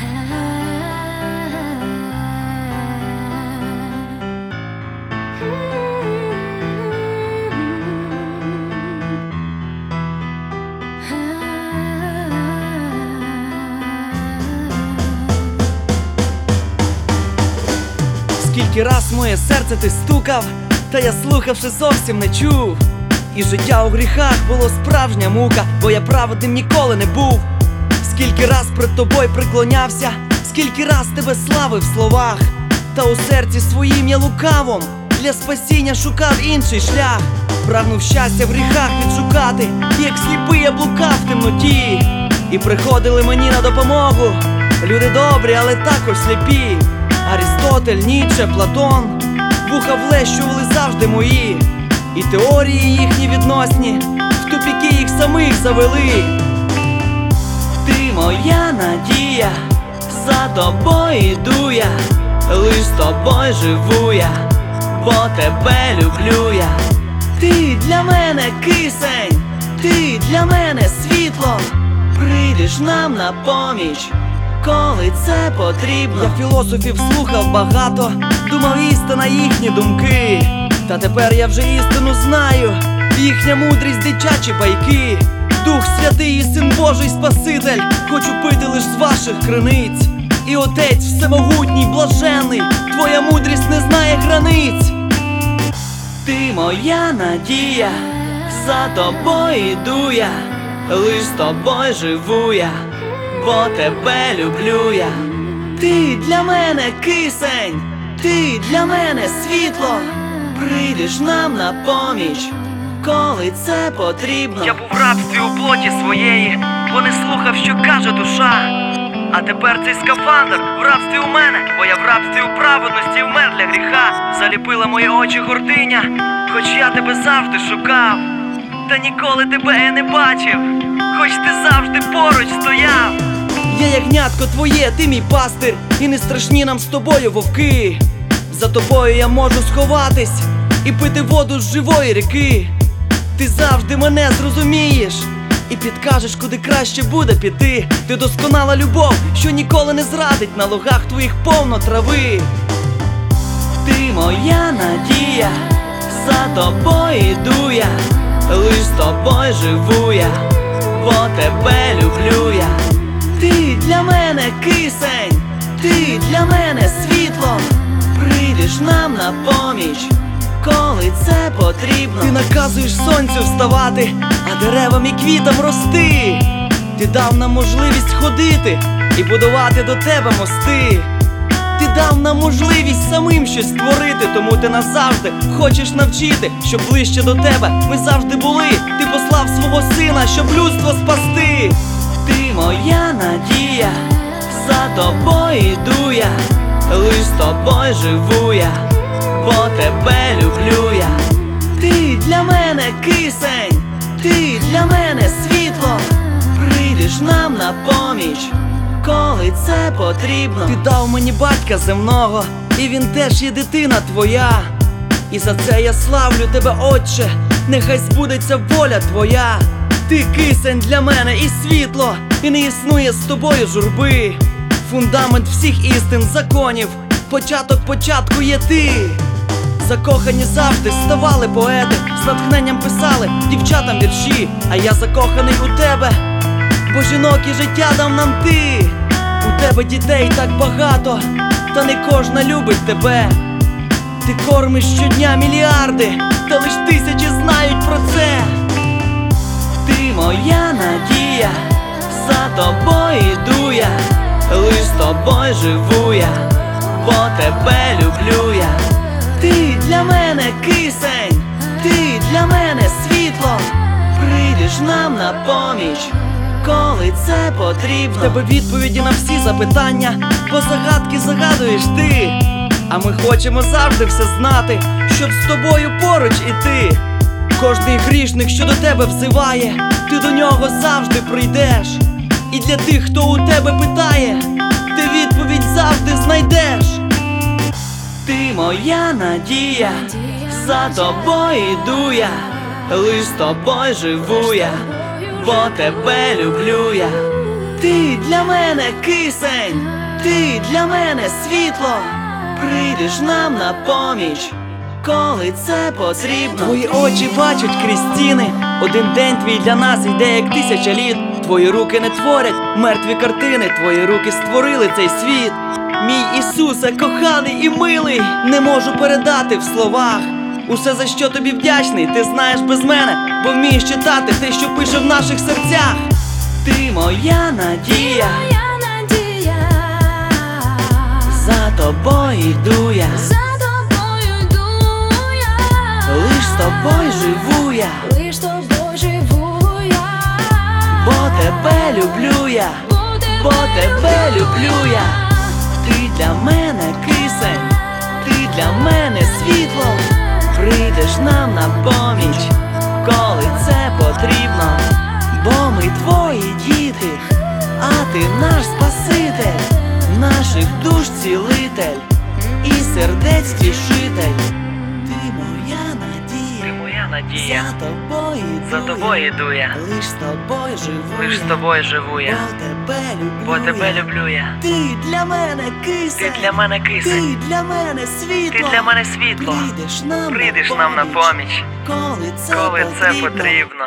Скільки раз моє серце ти стукав, та я слухавши зовсім не чув. І життя у гріхах було справжня мука, бо я праведним ніколи не був. Скільки раз пред тобою приклонявся, скільки раз тебе славив в словах, та у серці своїм я лукавом для спасіння шукав інший шлях, прагнув щастя в гріхах відшукати, як сліпий я блукав в темноті, і приходили мені на допомогу. Люди добрі, але також сліпі. Арістотель, Ніцше, Платон, вуха влещували завжди мої, і теорії їхні відносні, в тупіки їх самих завели. Моя надія, за тобою йду я, лиш з тобою живу я, бо тебе люблю я. Ти для мене кисень, ти для мене світло, прийдеш нам на поміч, коли це потрібно. Я філософів слухав багато, думав істина їхні думки. Та тепер я вже істину знаю, їхня мудрість дитячі байки. Дух святий і син Божий Спаситель, хочу пити лиш з ваших криниць. І отець всемогутній, блажений, твоя мудрість не знає границь. Ти моя надія, за тобою йду я, лиш з тобою живу я, бо тебе люблю я. Ти для мене кисень, ти для мене світло, прийдеш нам на поміч, коли це потрібно. Я був в рабстві у плоті своєї, бо не слухав, що каже душа. А тепер цей скафандр в рабстві у мене, бо я в рабстві у праведності вмер для гріха. Заліпила мої очі гординя, хоч я тебе завжди шукав, та ніколи тебе я не бачив, хоч ти завжди поруч стояв. Я ягнятко твоє, ти мій пастир, і не страшні нам з тобою вовки. За тобою я можу сховатись і пити воду з живої ріки. Ти завжди мене зрозумієш і підкажеш, куди краще буде піти. Ти досконала любов, що ніколи не зрадить на лугах твоїх повно трави. Ти моя надія, за тобою йду я, лиш з тобою живу я, бо тебе люблю я. Ти для мене кисень, ти для мене світло, прийдеш нам на поміч, коли це потрібно. Ти наказуєш сонцю вставати, а деревам і квітам рости. Ти дав нам можливість ходити і будувати до тебе мости. Ти дав нам можливість самим щось створити, тому ти нас завжди хочеш навчити, щоб ближче до тебе ми завжди були. Ти послав свого сина, щоб людство спасти. Ти моя надія, за тобою йду я, лиш з тобою живу я, бо тебе люблю я. Ти для мене кисень, ти для мене світло, прийдеш нам на поміч, коли це потрібно. Ти дав мені батька земного, і він теж є дитина твоя. І за це я славлю тебе, Отче, нехай збудеться воля твоя. Ти кисень для мене і світло, і не існує з тобою журби. Фундамент всіх істин, законів, початок початку є ти. Закохані завжди ставали поети, з натхненням писали дівчатам вірші, а я закоханий у тебе, бо жінок і життя дав нам ти. У тебе дітей так багато, та не кожна любить тебе. Ти кормиш щодня мільярди, та лиш тисячі знають про це. Ти моя надія, за тобою йду я, лиш з тобою живу я, бо тебе люблю я. Ти для мене кисень, ти для мене світло, прийдеш нам на поміч, коли це потрібно. В тебе відповіді на всі запитання, бо загадки загадуєш ти. А ми хочемо завжди все знати, щоб з тобою поруч іти. Кожний грішник, що до тебе взиває, ти до нього завжди прийдеш. І для тих, хто у тебе питає, ти відповідь завжди знайдеш. Ти моя надія, за тобою йду я, лиш з тобою живу я, бо тебе люблю я. Ти для мене кисень, ти для мене світло, прийдеш нам на поміч, коли це потрібно. Твої очі бачать крізь стіни. Один день твій для нас йде як тисяча літ. Твої руки не творять мертві картини, твої руки створили цей світ. Мій Ісусе, коханий і милий, не можу передати в словах. Усе за що тобі вдячний, ти знаєш без мене, бо вмієш читати те, що пише в наших серцях. Ти моя надія, Моя надія, за тобою йду я, за тобою йду я, лиш з тобою живу я, лиш з тобою живу я, бо тебе люблю я, бо тебе люблю я. Для мене кисень, ти для мене світло, прийдеш нам на поміч, Ти За тобою за тобою йду я, лиш з тобою живу лиш з я, тобою живу я, бо тебе люблю бо тебе я. люблю я. Ти для мене кисень, Ти для мене кисень, ти для мене світло, ти для мене світло. прийдеш нам, Прийдеш на нам на поміч, поміч, коли це коли це потрібно. потрібно.